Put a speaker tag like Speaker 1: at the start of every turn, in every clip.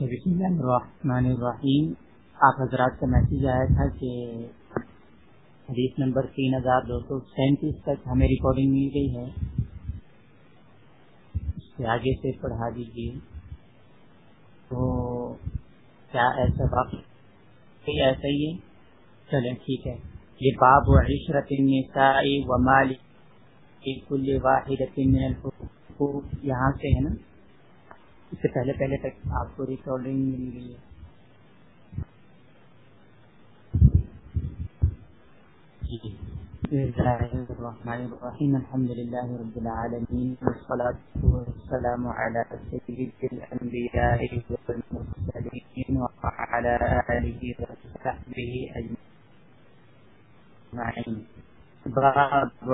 Speaker 1: بسم اللہ الرحمن الرحیم۔ آپ حضرات کا میسیج آیا تھا کہ حدیث نمبر تین ہزار دو سو سینتیس تک ہمیں ریکارڈنگ مل گئی ہے۔ اس سے آگے سے پڑھا دیجیے۔ تو کیا ایسا واقعی ایسا ہی ہے؟ چلیں ٹھیک ہے۔ یہ باب و عشرت النساء و مال کل واحد من الحقوق۔ یہاں سے ہے نا؟ اس سے پہلے پہلے تک آپ کو ریکارڈنگ مل گئی ہے الحمد لله رب العالمين والصلاة والسلام على سيد الأنبياء والمرسلين وعلى آله وصحبه أجمعين باب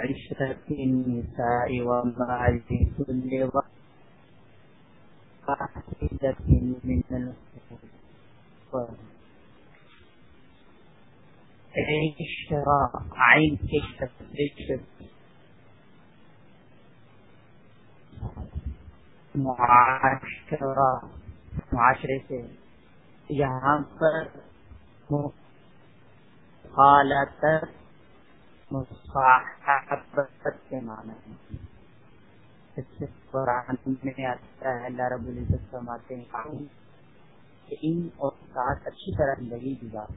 Speaker 1: عشرة النساء وما كل وقت واحدة من معاشرہ معاشرے سے یہاں پر مخالط مصاحبت کے معنی ہے قرآن میں آتا ہے، اللہ رب العزت فرماتے ہیں کہ ان اور ساتھ اچھی طرح زندگی گزار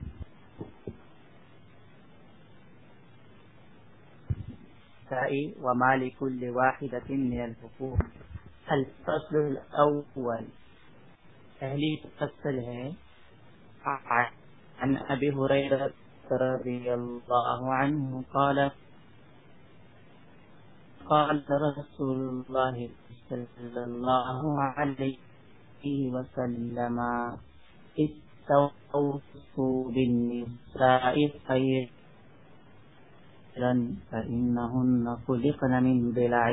Speaker 1: ومالك كل واحدة من الحقوق۔ الفصل الأول پہلی فصل ہے، عن أبي هريرة رضي الله عنه قال قال رسول الله صلى الله عليه وسلم، استوصوا بالنساء خيرا فإنهن خلقن من ضلع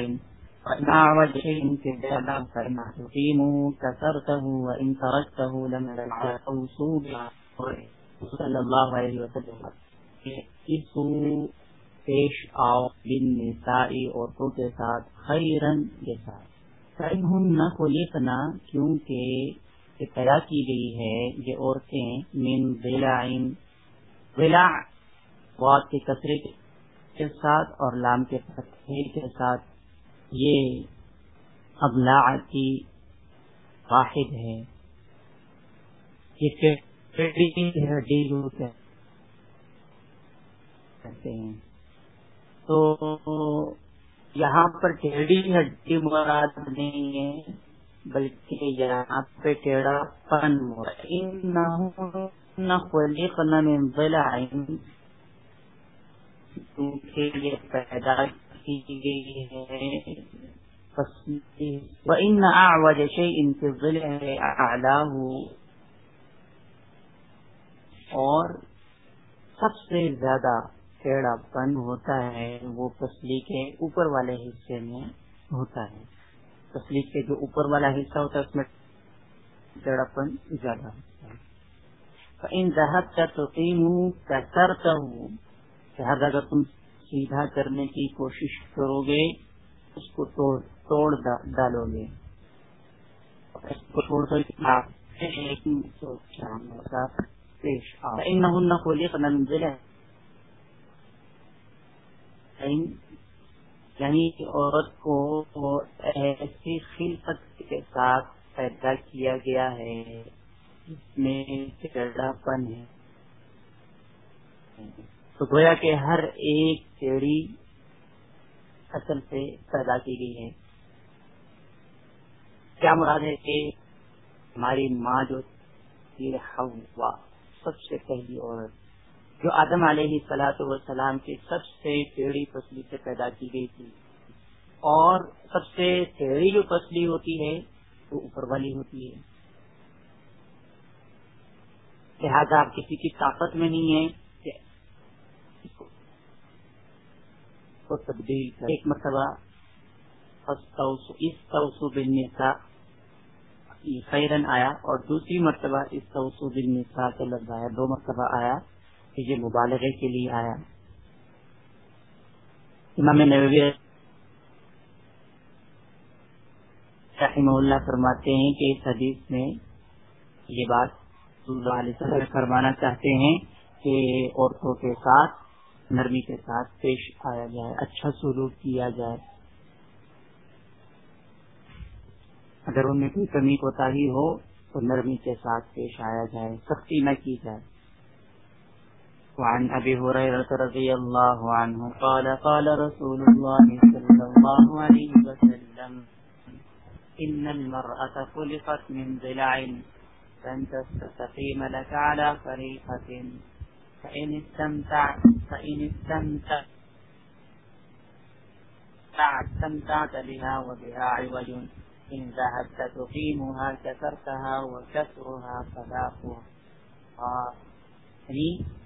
Speaker 1: وإن أعوج شيء في الجبل فإن تقيموا كسرته، وإن تركته لم توصوا صلى الله عليه وسلم پیش آؤ بن نسائی عورتوں کے ساتھ خیرن کے ساتھ۔ نہ کو لکھنا کیونکہ پیدا کی گئی ہے، یہ عورتیں من ولا واد کے کثرے کے ساتھ اور لام کے فتح کے ساتھ۔ یہ ابلا کی واحد ہے۔ یہ کہتے ہیں۔ تو یہاں پر ٹیڑھی ہڈی مراد نہیں ہے، بلکہ یہاں پہ ٹیڑھا پن کیونکہ یہ پیدا کی گئی ہے۔ وجہ سے ان کے ضلع ہے اور سب سے زیادہ ٹیڑھا پن ہوتا ہے، وہ پسلی کے اوپر والے حصے میں ہوتا ہے۔ پسلی کے جو اوپر والا حصہ ہوتا ہے، اس میں ٹیڑھا پن زیادہ ہوتا ہے۔ ان دہت کا تو کرتا ہوں ہر اگر تم سیدھا کرنے کی کوشش کرو گے، اس کو توڑ توڑ ڈالو گے۔ اس کو چھوڑ کر مطلب؟ پیش آ یعنی عورت کو ایسی خلفت کے ساتھ پیدا کیا گیا ہے، جس میں پن ہے۔ تو گویا کہ ہر ایک چیڑی اصل سے پیدا کی گئی ہے۔ کیا مراد ہے کہ ہماری ماں جو ہوا سب سے پہلی عورت۔ جو آدم علیہ سلاۃ وسلام کی سب سے ٹیڑھی پسلی سے پیدا کی گئی تھی۔ اور سب سے ٹیڑھی جو پسلی ہوتی ہے، وہ اوپر والی ہوتی ہے۔ لہذا آپ کسی کی طاقت میں نہیں ہے تبدیل ایک مرتبہ اس توسو کا خیرن آیا۔ اور دوسری مرتبہ اس توسو النساء کا لفظ آیا۔ دو مرتبہ آیا۔ یہ مبالغے کے لیے آیا۔ امام نووی رحمہ اللہ فرماتے ہیں کہ اس حدیث میں یہ بات اللہ علیہ فرمانا چاہتے ہیں کہ عورتوں کے ساتھ، نرمی کے ساتھ پیش آیا جائے اچھا سلوک کیا جائے۔ اگر ان میں کوئی کمی کوتا ہی ہو تو نرمی کے ساتھ پیش آیا جائے، سختی نہ کی جائے۔ وعن أبي هريرة رضي الله عنه قال قال رسول الله صلى الله عليه وسلم، إن المرأة خلقت من ضلع فان تستقيم لك على فريقة فإن استمتعت فإن استمتعت استمتعت بها وبها عوج، إن ذهبت تقيمها كسرتها وكسرها فلاقها يعني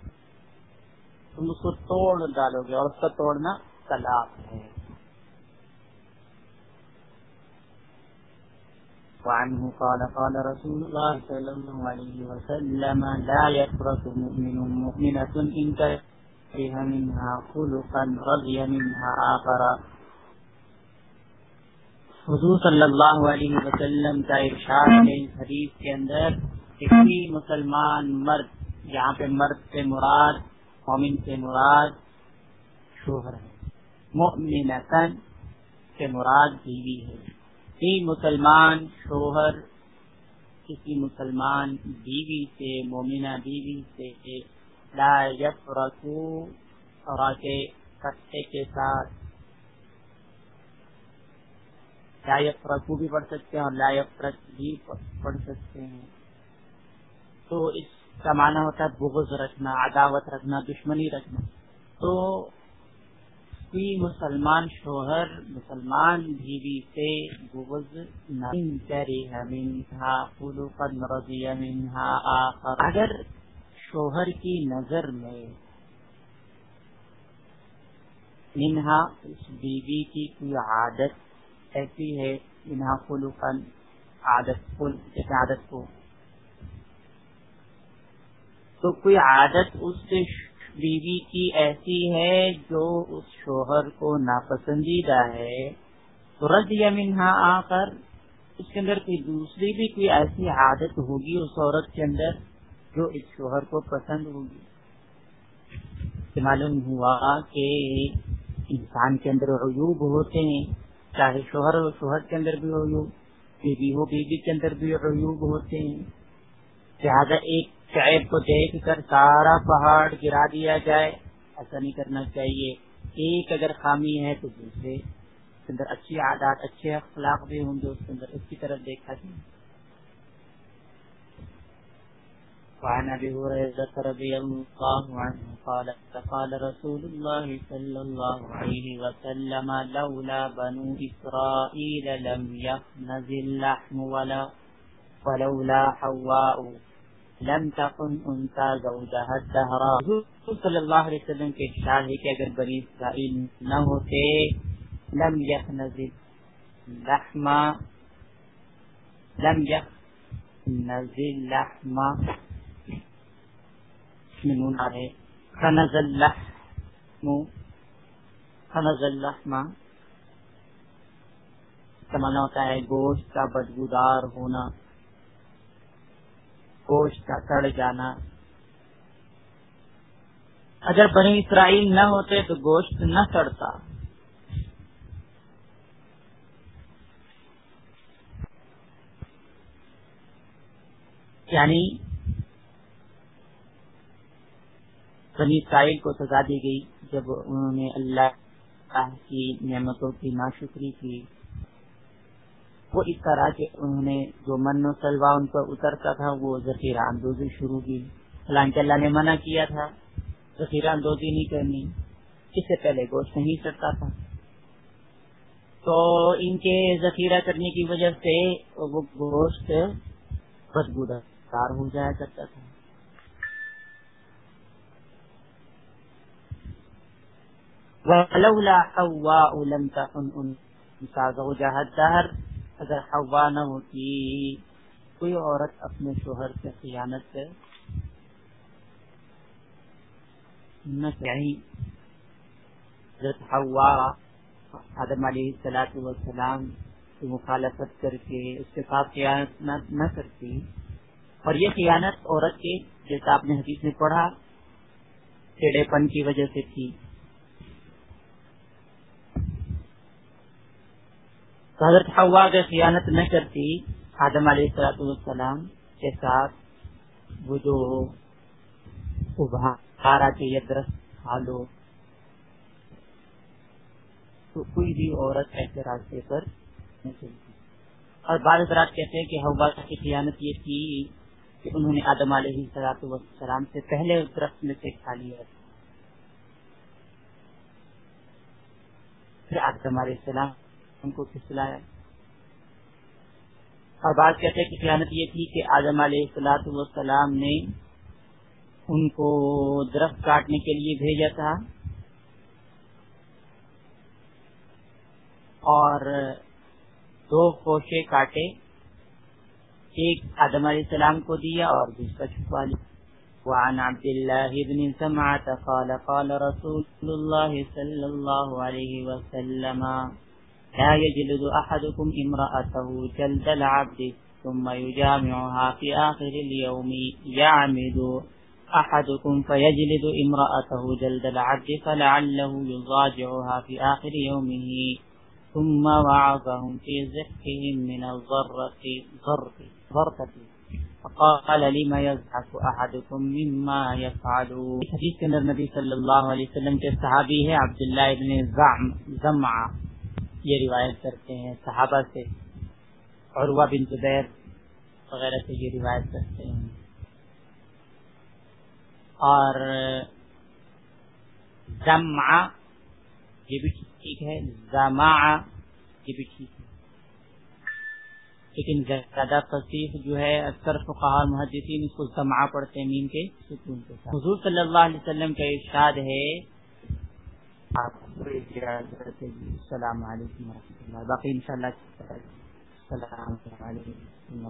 Speaker 1: تم اس کو توڑ ڈالو گے اور اس کا توڑنا طلاق ہے۔ وعنه قال قال رسول الله صلى الله عليه وسلم، لا يفرق مؤمن مؤمنة إن كره منها خلقا رضي منها آخر حضور صلی اللہ علیہ وسلم کا ارشاد ہے اس حدیث کے اندر کسی مسلمان مرد، یہاں پہ مرد سے مراد مومن سے مراد شوہر ہے۔ مومنتن سے مراد بیوی ہے۔ مسلمان شوہر، کسی مسلمان بیوی سے، مومنہ بیوی سے لا یفرقو اور کے کٹے کے ساتھ۔ لا یفرقو بھی پڑھ سکتے ہیں اور لا یفرق بھی پڑھ سکتے ہیں۔ تو اس کا معنی ہوتا ہے، بغض رکھنا، عداوت رکھنا، دشمنی رکھنا۔ تو کوئی مسلمان شوہر، مسلمان بیوی سے بغض اگر شوہر کی نظر میں منہا، اس بیوی کی کوئی عادت ایسی ہے، منہا خلوقن عادت فل عادت کو تو کوئی عادت اس سے بیوی کی ایسی ہے جو اس شوہر کو ناپسندیدہ ہے؟ تو رد منہا آ کر اس کے اندر کوئی دوسری بھی کوئی ایسی عادت ہوگی اس عورت کے اندر جو اس شوہر کو پسند ہوگی؟ معلوم ہوا کہ انسان کے اندر عیوب ہوتے ہیں، چاہے شوہر ہو شوہر کے اندر بھی عیوب، بیوی ہو بیوی کے اندر بھی عیوب ہوتے ہیں۔ لہٰذا ایک شعیب کو دیکھ کر سارا پہاڑ گرا دیا جائے، ایسا نہیں کرنا چاہیے۔ ایک اگر خامی ہے تو دوسرے اس کے اندر اچھی عادات، اچھے اخلاق بھی ہوں گے، اس کے اندر اس کی طرف دیکھا جائے۔ وعن ابي هريره رضي الله عنه قال قال رسول الله صلى الله عليه وسلم، لولا بنو اسرائيل لم يخنز اللحم ولا، ولولا حواء لم تکن انتا زوجہ دہرا حضور صلی اللہ علیہ وسلم کے ارشاد ہے کہ اگر بنی اسرائیل نہ ہوتے، لم یخ نزل لحما لم یخ نزل لحما نون آ رہے۔ خنز اللحم خنز اللحما سمانا ہوتا ہے گوشت کا بدبودار ہونا۔ گوشت کا سڑ جانا۔ اگر بنی اسرائیل نہ ہوتے تو گوشت نہ سڑتا یعنی بنی اسرائیل کو سزا دی گئی جب انہوں نے اللہ کی نعمتوں کی ناشکری کی۔ وہ اس طرح کے انہوں نے جو من و سلوا ان پر اترتا تھا، وہ ذخیرہ اندوزی شروع کی۔ حالانکہ اللہ نے منع کیا تھا، ذخیرہ اندوزی نہیں کرنی، اس سے پہلے گوشت نہیں چڑھتا تھا۔ تو ان کے ذخیرہ کرنے کی وجہ سے وہ گوشت بدبودار ہو جایا کرتا تھا۔ وَلَوْلَا حَوَّاءُ لَمْ تَحُنْ أُنْسَا زَوْجَهَا الدَّهَرِ اگر ہوا نہ ہوتی، کوئی عورت اپنے شوہر سے خیانت نہ چاہی۔ حضرت ہوا آدم علیہ السلاط والسلام کی مخالفت کر کے اس کے ساتھ خیانت نہ کرتی۔ اور یہ خیانت عورت کے، جیسا آپ نے حدیث میں پڑھا ٹیڑے پن کی وجہ سے تھی۔ تو حضرت ہوا اگر خیانت نہ کرتی، آدم علیہ السلام کے ساتھ وہ جو ابھارا کے یہ درخت کھا لو تو کوئی بھی عورت ایسے راستے پر نہیں چلتی۔ اور بعض حضرات کہتے ہیں کہ ہوا کی خیانت یہ تھی کہ انہوں نے آدم علیہ سلاط وسلام سے پہلے اس درخت میں سے کھا لیا۔ پھر آدم علیہ السلام ان کو کھسلایا۔ اور بات کہتے ہیں کہ خیانت یہ تھی کہ آدم علیہ السلاط والسلام نے ان کو درخت کاٹنے کے لیے بھیجا تھا۔ اور دو کوشے کاٹے۔ ایک آدم علیہ السلام کو دیا اور دوسرا چھپا لیا۔ وعن عبد الله بن سمعة قال قال رسول الله صلى الله عليه وسلم لا يجلد أحدكم امرأته جلد العبد ثم يجامعها في آخر اليوم يعمد أحدكم فيجلد امرأته جلد العبد فلعله يضاجعها في آخر يومه ثم وعظهم في زحهم من الضرة ضرة ضرة. فقال لما يزحف أحدكم مما يفعل؟ حدیث کے اندر نبی صلی اللہ علیہ وسلم کے صحابی ہے عبداللہ ابن زعم زمع یہ روایت کرتے ہیں صحابہ سے، عروہ بن زبیر وغیرہ سے یہ روایت کرتے ہیں۔ اور زمع یہ بھی ٹھیک ہے زما یہ بھی ٹھیک ہے۔ لیکن زیادہ فصیح جو ہے، اکثر فقہار محدثین اس کو زما پڑھتے ہیں مین کے سکون کے ساتھ۔ حضور صلی اللہ علیہ وسلم کا ارشاد ہے السلام علیکم و رحمۃ اللہ۔ باقی ان شاء اللہ السلام علیکم